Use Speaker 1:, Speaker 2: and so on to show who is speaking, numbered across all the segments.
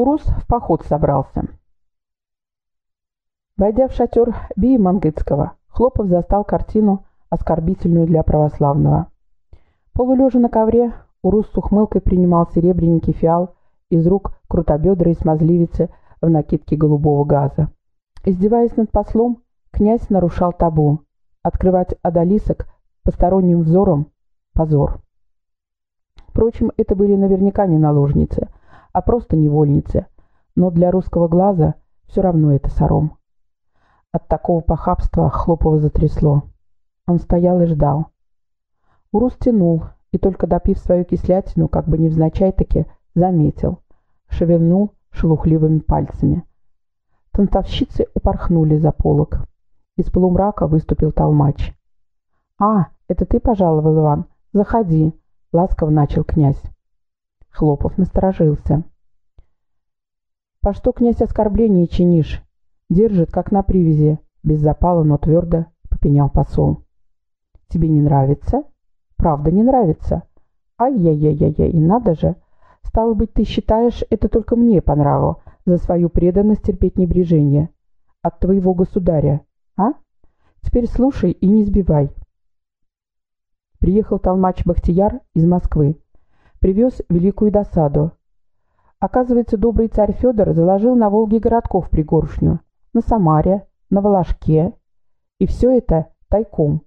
Speaker 1: Урус в поход собрался. Войдя в шатер Бии Мангыцкого, Хлопов застал картину, оскорбительную для православного. Полулежа на ковре, Урус с ухмылкой принимал серебряненький фиал из рук крутобедрой смазливицы в накидке голубого газа. Издеваясь над послом, князь нарушал табу. Открывать одолисок посторонним взором — позор. Впрочем, это были наверняка не наложницы, а просто невольницы, но для русского глаза все равно это сором. От такого похабства Хлопова затрясло. Он стоял и ждал. Урус тянул, и только допив свою кислятину, как бы невзначай-таки, заметил. Шевельнул шелухливыми пальцами. Танцовщицы упорхнули за полок. Из полумрака выступил толмач. «А, это ты пожаловал, Иван? Заходи», — ласково начал князь. Хлопов насторожился. «По что, князь, оскорбление чинишь? Держит, как на привязи», — без запала, но твердо попенял посол. «Тебе не нравится?» «Правда, не нравится?» «Ай-яй-яй-яй, надо же! Стало быть, ты считаешь, это только мне по нраву, за свою преданность терпеть небрежение. От твоего государя, а? Теперь слушай и не сбивай». Приехал толмач Бахтияр из Москвы. Привез великую досаду. Оказывается, добрый царь Федор заложил на Волге городков пригоршню на Самаре, на Волошке. И все это тайком.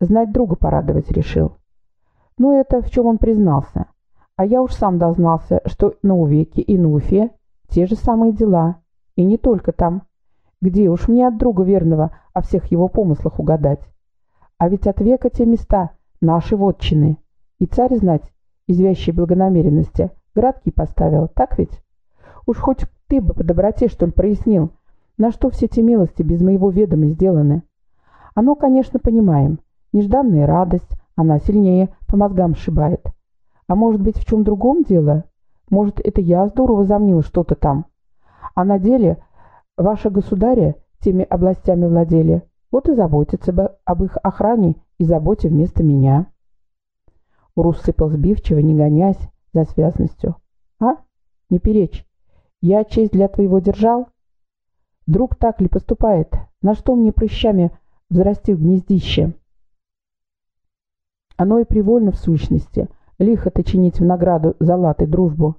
Speaker 1: Знать друга порадовать решил. Но это в чем он признался. А я уж сам дознался, что на Увеке и на те же самые дела. И не только там. Где уж мне от друга верного о всех его помыслах угадать. А ведь от века те места наши вотчины. И царь знать, из вящей благонамеренности, градки поставил, так ведь? Уж хоть ты бы по доброте, что ли, прояснил, на что все эти милости без моего ведома сделаны? Оно, конечно, понимаем. Нежданная радость, она сильнее по мозгам сшибает. А может быть, в чем другом дело? Может, это я здорово замнил что-то там? А на деле ваши государя теми областями владели. Вот и заботятся бы об их охране и заботе вместо меня. Урус сыпал сбивчиво, не гонясь за связностью. А? Не перечь. Я честь для твоего держал? Друг так ли поступает? На что мне прыщами взрастил гнездище? Оно и привольно в сущности. Лихо-то чинить в награду за лад и дружбу.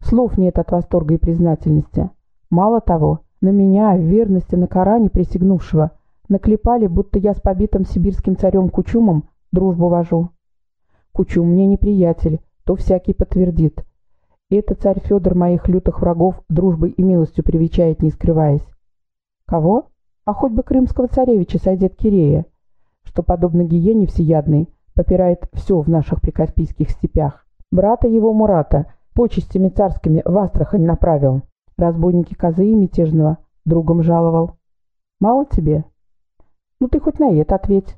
Speaker 1: Слов нет от восторга и признательности. Мало того, на меня, в верности на Коране присягнувшего, наклепали, будто я с побитым сибирским царем Кучумом дружбу вожу. Кучум мне неприятель, то всякий подтвердит. И это царь Федор моих лютых врагов дружбой и милостью привечает, не скрываясь. Кого? А хоть бы крымского царевича сойдет Кирея, что, подобно гиене всеядной, попирает все в наших прикаспийских степях. Брата его Мурата почестями царскими в Астрахань направил. Разбойники козы и мятежного другом жаловал. Мало тебе? Ну ты хоть на это ответь.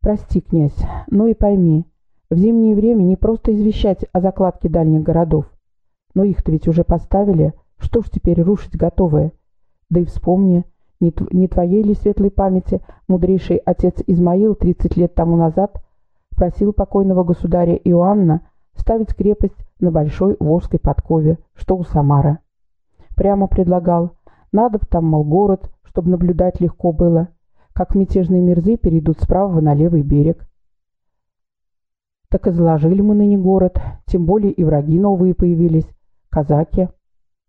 Speaker 1: Прости, князь, но и пойми, в зимнее время не просто извещать о закладке дальних городов. Но их-то ведь уже поставили, что ж теперь рушить готовое? Да и вспомни, не, не твоей ли светлой памяти мудрейший отец Измаил 30 лет тому назад просил покойного государя Иоанна ставить крепость на большой Волжской подкове, что у Самара. Прямо предлагал, надо бы там, мол, город, чтобы наблюдать легко было, как мятежные мерзы перейдут справа на левый берег. Так и заложили мы ныне город, тем более и враги новые появились, казаки.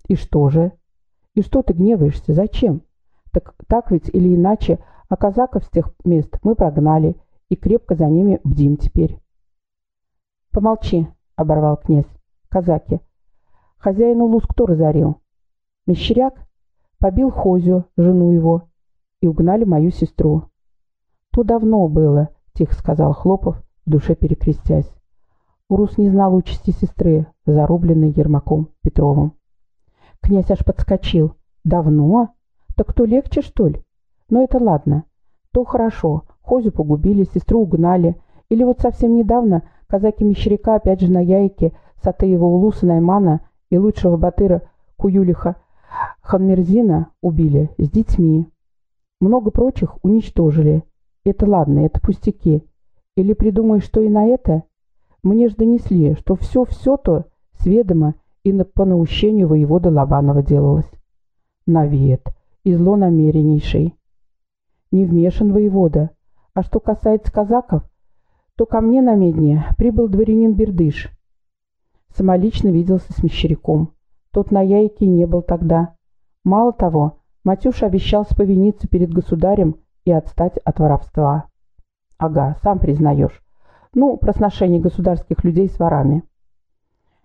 Speaker 1: И что же? И что ты гневаешься? Зачем? Так, так ведь или иначе, а казаков с тех мест мы прогнали и крепко за ними бдим теперь. Помолчи, оборвал князь. Казаки. Хозяину луз кто разорил? Мещеряк? Побил Хозю, жену его, и угнали мою сестру. То давно было, тихо сказал Хлопов, в душе перекрестясь. Урус не знал участи сестры, зарубленной Ермаком Петровым. Князь аж подскочил. «Давно? Так то легче, что ли? Но это ладно. То хорошо. Хозю погубили, сестру угнали. Или вот совсем недавно казаки Мещеряка опять же на яйке Сатеева Улуса Наймана и лучшего батыра Куюлиха Ханмерзина убили с детьми. Много прочих уничтожили. Это ладно, это пустяки. Или придумай, что и на это? Мне ж донесли, что все-все то сведомо и на, по наущению воевода Лобанова делалось. Навет, и злонамереннейший. Не вмешан воевода. А что касается казаков, то ко мне на медне прибыл дворянин Бердыш. Самолично виделся с Мещеряком. Тот на яйке не был тогда. Мало того, Матюша обещал сповиниться перед государем и отстать от воровства. Ага, сам признаешь. Ну, про сношение государских людей с ворами.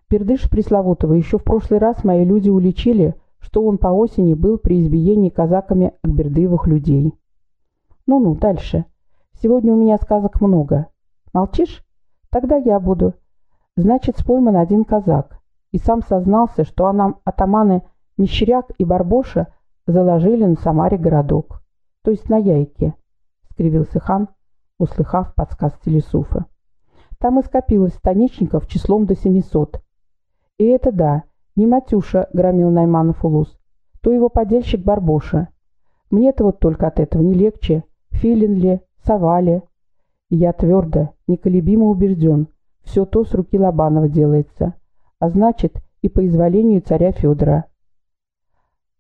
Speaker 1: Пердыш пресловутого еще в прошлый раз мои люди уличили, что он по осени был при избиении казаками Акбердыевых людей. Ну-ну, дальше. Сегодня у меня сказок много. Молчишь? Тогда я буду. Значит, спойман один казак. И сам сознался, что нам атаманы Мещеряк и Барбоша заложили на Самаре городок. То есть на Яйке, — скривился хан, услыхав подсказ Телесуфа. Там и скопилось станичников числом до семисот. И это да, не Матюша громил Найманов улус, то его подельщик Барбоша. Мне-то вот только от этого не легче. Филин ли, сова. Я твердо, неколебимо убежден, все то с руки Лобанова делается, а значит и по изволению царя Федора.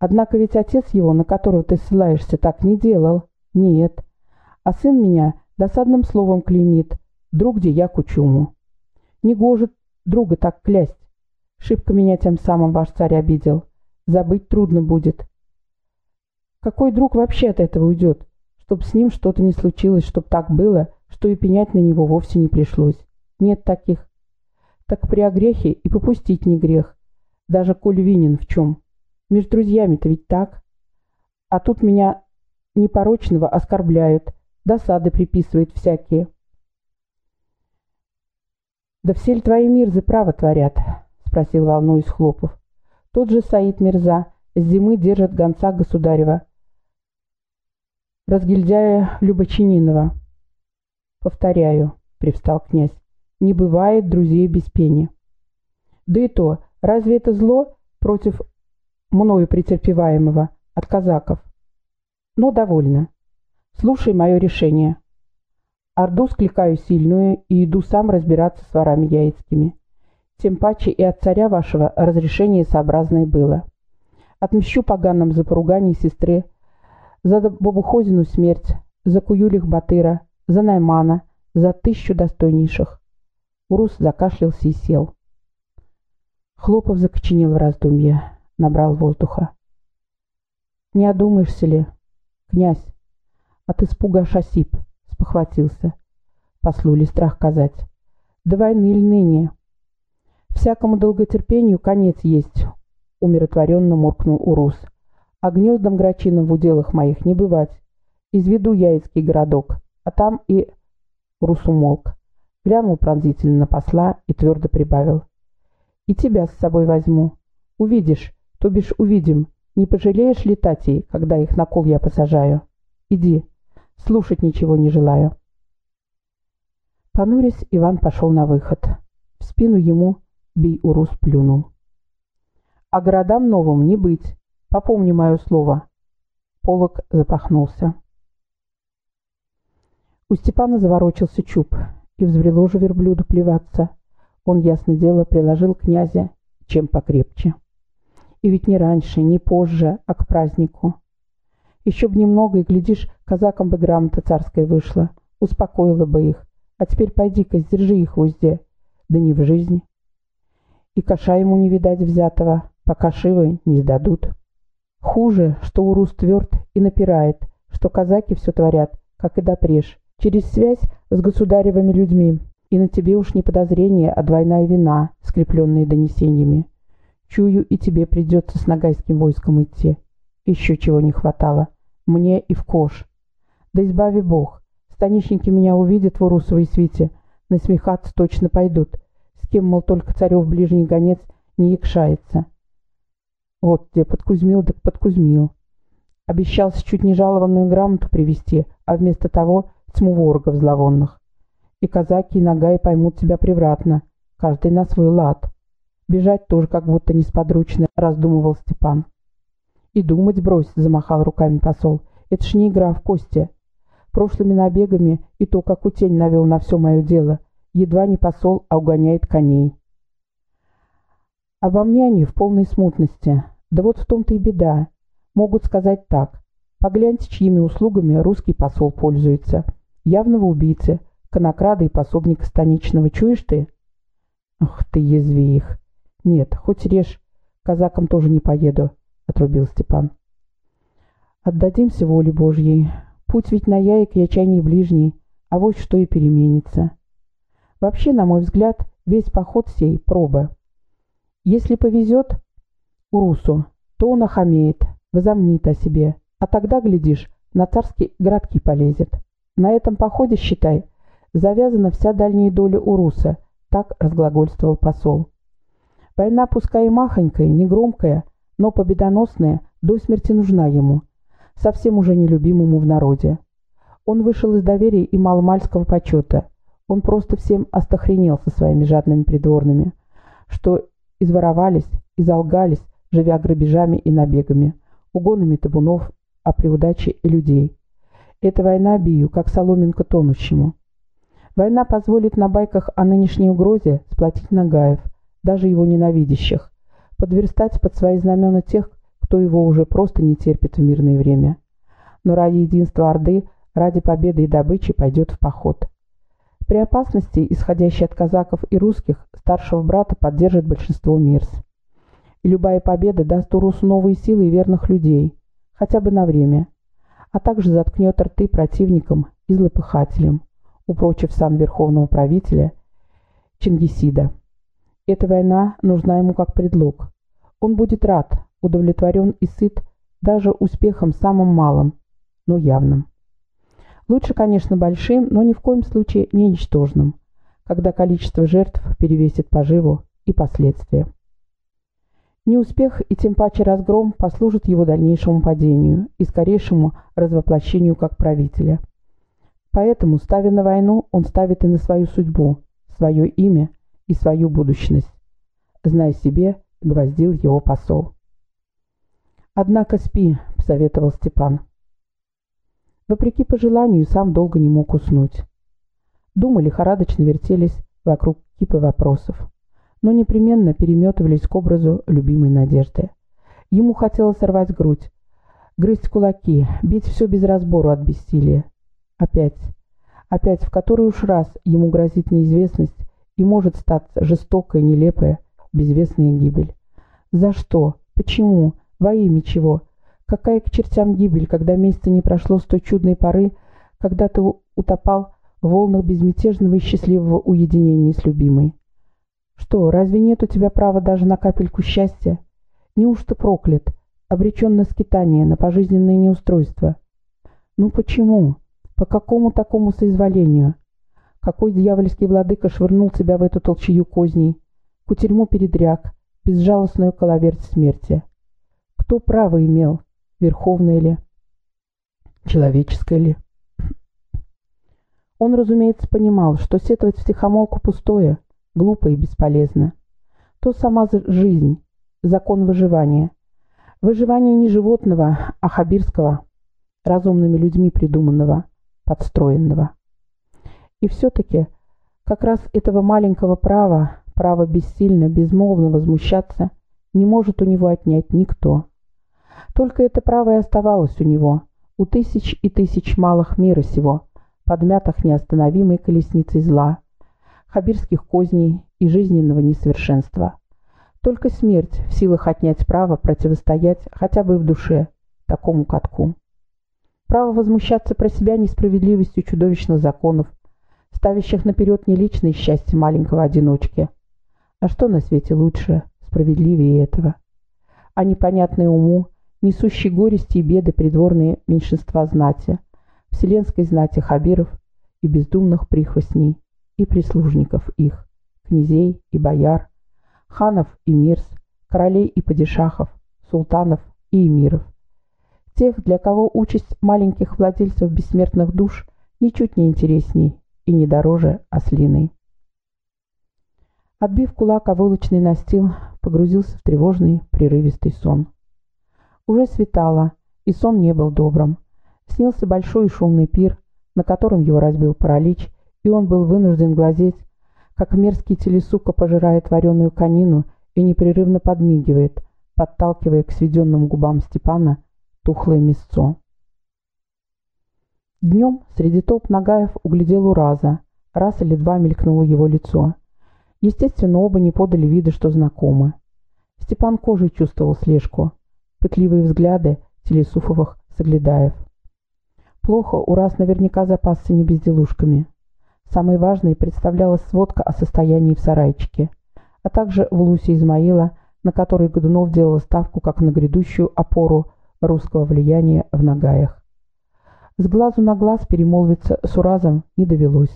Speaker 1: Однако ведь отец его, на которого ты ссылаешься, так не делал. Нет. А сын меня досадным словом клеймит, друг где я кучуму. Не гожет друга так клясть. Шибко меня тем самым ваш царь обидел. Забыть трудно будет. Какой друг вообще от этого уйдет? Чтоб с ним что-то не случилось, чтоб так было, что и пенять на него вовсе не пришлось. Нет таких. Так при огрехе и попустить не грех. Даже коль винен в чем. Между друзьями-то ведь так. А тут меня непорочного оскорбляют, досады приписывают всякие. «Да все ли твои мирзы право творят?» — спросил волнуясь Хлопов. Тот же Саид Мирза с зимы держит гонца государева, разгильдяя Любочининова. «Повторяю», — привстал князь, — «не бывает друзей без пени». «Да и то, разве это зло против мною претерпеваемого от казаков?» «Но довольно. Слушай мое решение. Орду скликаю сильную и иду сам разбираться с ворами яицкими. Тем паче и от царя вашего разрешение сообразное было. Отмщу поганым за поругание сестры, за Бабухозину смерть, за Куюлих Батыра, за Наймана, за тысячу достойнейших. Урус закашлялся и сел. Хлопов закоченел в раздумье, набрал воздуха. «Не одумаешься ли, князь?» От испуга аж осип, спохватился. Послу ли страх казать? До войны ли ныне? Всякому долготерпению конец есть, умиротворенно муркнул Урус. А гнездом грачином в уделах моих не бывать. Изведу яицкий городок, а там и... Урус умолк. Глянул пронзительно на посла и твердо прибавил. И тебя с собой возьму. Увидишь, то бишь увидим, не пожалеешь ли татей, когда их на кол я посажаю? Иди, слушать ничего не желаю. Понурясь, Иван пошел на выход. В спину ему Бей-Урус плюнул. «А городам новым не быть. Попомни мое слово». Полок запахнулся. У Степана заворочился чуб, и взбрело же верблюду плеваться. Он, ясно дело, приложил князя чем покрепче. И ведь не раньше, не позже, а к празднику. Еще б немного, и, глядишь, казакам бы грамота царская вышла, успокоила бы их. А теперь пойди-ка, сдержи их в узде. Да не в жизни. И коша ему не видать взятого, пока шивы не сдадут. Хуже, что Урус тверд и напирает, что казаки все творят, как и допреж, через связь с государевыми людьми. И на тебе уж не подозрение, а двойная вина, скрепленные донесениями. Чую, и тебе придется с нагайским войском идти. Еще чего не хватало. Мне и в кош. Да избави Бог. Станичники меня увидят в Урусовой свите. Насмехаться точно пойдут. С кем, мол, только царев ближний гонец не якшается. Вот где подкузмил, так подкузмил. Обещался чуть не жалованную грамоту привести, а вместо того тьму ворогов зловонных. И казаки, и нога и поймут тебя превратно, каждый на свой лад. Бежать тоже как будто несподручно, раздумывал Степан. «И думать брось», — замахал руками посол. «Это ж не игра в кости. Прошлыми набегами и то, как утень навел на все мое дело. Едва не посол, а угоняет коней». Обо мне они в полной смутности. Да вот в том-то и беда. Могут сказать так. Погляньте, чьими услугами русский посол пользуется. Явного убийцы, конокрада и пособника станичного. Чуешь ты? Ах ты, язви их. Нет, хоть режь, казакам тоже не поеду, отрубил Степан. Отдадимся воле Божьей. Путь ведь на яек и чайней ближний, а вот что и переменится. Вообще, на мой взгляд, весь поход сей — проба. Если повезет Урусу, то он охамеет, возомнит о себе, а тогда, глядишь, на царские городки полезет. На этом походе, считай, завязана вся дальняя доля Уруса, так разглагольствовал посол. Война, пускай и махонькая, негромкая, но победоносная, до смерти нужна ему, совсем уже нелюбимому в народе. Он вышел из доверия и маломальского почета. Он просто всем остохренел со своими жадными придворными, что изворовались, изолгались, живя грабежами и набегами, угонами табунов, а при удаче и людей. Эта война бию, как соломинка тонущему. Война позволит на байках о нынешней угрозе сплотить Нагаев, даже его ненавидящих, подверстать под свои знамена тех, кто его уже просто не терпит в мирное время. Но ради единства Орды, ради победы и добычи пойдет в поход. При опасности, исходящей от казаков и русских, старшего брата поддержит большинство Мирс. И любая победа даст Урусу новые силы и верных людей, хотя бы на время, а также заткнет рты противникам и злопыхателям, упрочив сан верховного правителя Чингисида. Эта война нужна ему как предлог. Он будет рад, удовлетворен и сыт даже успехом самым малым, но явным. Лучше, конечно, большим, но ни в коем случае не ничтожным, когда количество жертв перевесит поживу и последствия. Неуспех и тем паче разгром послужат его дальнейшему падению и скорейшему развоплощению как правителя. Поэтому, ставя на войну, он ставит и на свою судьбу, свое имя и свою будущность. Зная себе, гвоздил его посол. «Однако спи», — посоветовал Степан. Вопреки пожеланию, сам долго не мог уснуть. Думы лихорадочно вертелись вокруг кипы вопросов, но непременно переметывались к образу любимой надежды. Ему хотелось сорвать грудь, грызть кулаки, бить все без разбору от бессилия. Опять, опять в который уж раз ему грозит неизвестность и может стать жестокая, нелепая, безвестная гибель. За что? Почему? Во имя чего? Какая к чертям гибель, когда месяца не прошло с той чудной поры, когда ты утопал в волнах безмятежного и счастливого уединения с любимой? Что, разве нет у тебя права даже на капельку счастья? Неужто проклят, обречен на скитание, на пожизненное неустройство? Ну почему? По какому такому соизволению? Какой дьявольский владыка швырнул тебя в эту толчью козней? Кутерьму передряг, безжалостную коловерть смерти. Кто право имел? верховное ли, человеческое ли. Он, разумеется, понимал, что сетовать в тихомолку пустое, глупо и бесполезно. То сама жизнь, закон выживания. Выживание не животного, а хабирского, разумными людьми придуманного, подстроенного. И все-таки как раз этого маленького права, права бессильно, безмолвно возмущаться, не может у него отнять никто. Только это право и оставалось у него, у тысяч и тысяч малых мира сего, подмятых неостановимой колесницей зла, хабирских козней и жизненного несовершенства. Только смерть в силах отнять право противостоять хотя бы в душе такому катку. Право возмущаться про себя несправедливостью чудовищных законов, ставящих наперед не личное счастье маленького одиночки. А что на свете лучше, справедливее этого? А непонятное уму, несущий горести и беды придворные меньшинства знати, вселенской знати хабиров и бездумных прихвостней и прислужников их, князей и бояр, ханов и мирс, королей и падишахов, султанов и эмиров. Тех, для кого участь маленьких владельцев бессмертных душ ничуть не интересней и не дороже ослиной. Отбив кулак о вылочный настил, погрузился в тревожный, прерывистый сон. Уже светало, и сон не был добрым. Снился большой и шумный пир, на котором его разбил паралич, и он был вынужден глазеть, как мерзкий телесука пожирает вареную конину и непрерывно подмигивает, подталкивая к сведенным губам Степана тухлое мясцо. Днем среди толп Нагаев углядел Ураза. Раз или два мелькнуло его лицо. Естественно, оба не подали вида, что знакомы. Степан кожей чувствовал слежку. Пытливые взгляды Телесуфовых соглядаев. Плохо, Ураз наверняка запасся не безделушками. Самой важной представлялась сводка о состоянии в сарайчике, а также в Лусе Измаила, на которой Годунов делал ставку как на грядущую опору русского влияния в Нагаях. С глазу на глаз перемолвиться с Уразом не довелось.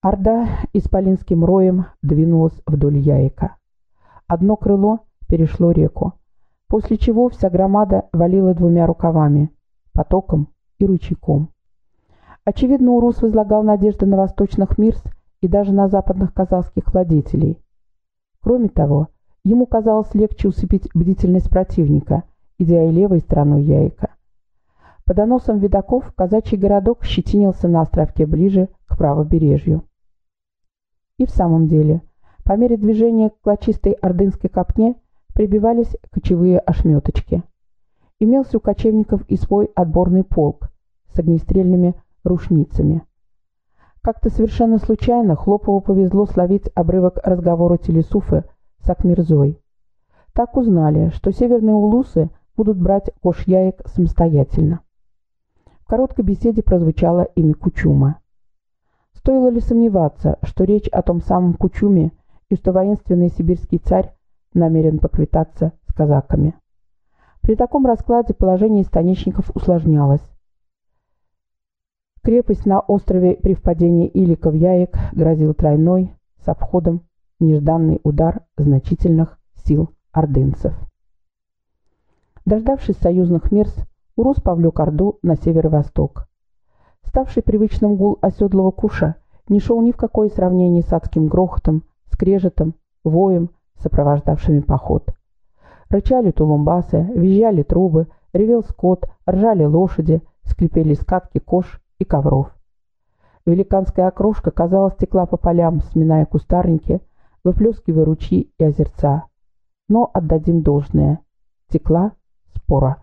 Speaker 1: Орда исполинским роем двинулась вдоль Яика. Одно крыло перешло реку, после чего вся громада валила двумя рукавами, потоком и ручейком. Очевидно, Урус возлагал надежды на восточных мирс и даже на западных казахских владетелей. Кроме того, ему казалось легче усыпить бдительность противника, идя и левой стороной Яйка. По доносам видаков казачий городок щетинился на островке ближе к правобережью. И в самом деле, по мере движения к клочистой ордынской копне прибивались кочевые ошметочки. Имелся у кочевников и свой отборный полк с огнестрельными рушницами. Как-то совершенно случайно Хлопову повезло словить обрывок разговора Телесуфы с Акмирзой. Так узнали, что северные улусы будут брать Кошьяек самостоятельно. Короткой беседе прозвучало имя Кучума. Стоило ли сомневаться, что речь о том самом Кучуме и что воинственный сибирский царь намерен поквитаться с казаками? При таком раскладе положение станичников усложнялось. Крепость на острове при впадении Илика Яек грозил тройной, с обходом, нежданный удар значительных сил ордынцев. Дождавшись союзных мерз, Урус повлек Орду на северо-восток. Ставший привычным гул оседлого куша не шел ни в какое сравнение с адским грохотом, скрежетом, воем, сопровождавшими поход. Рычали тулумбасы, визжали трубы, ревел скот, ржали лошади, скрипели скатки кож и ковров. Великанская окружка, казалось, текла по полям, сминая кустарники, выплескивая ручьи и озерца. Но отдадим должное. Текла спора.